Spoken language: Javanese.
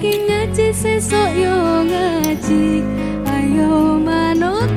ngaji sesok yo ngaji. Ayo manut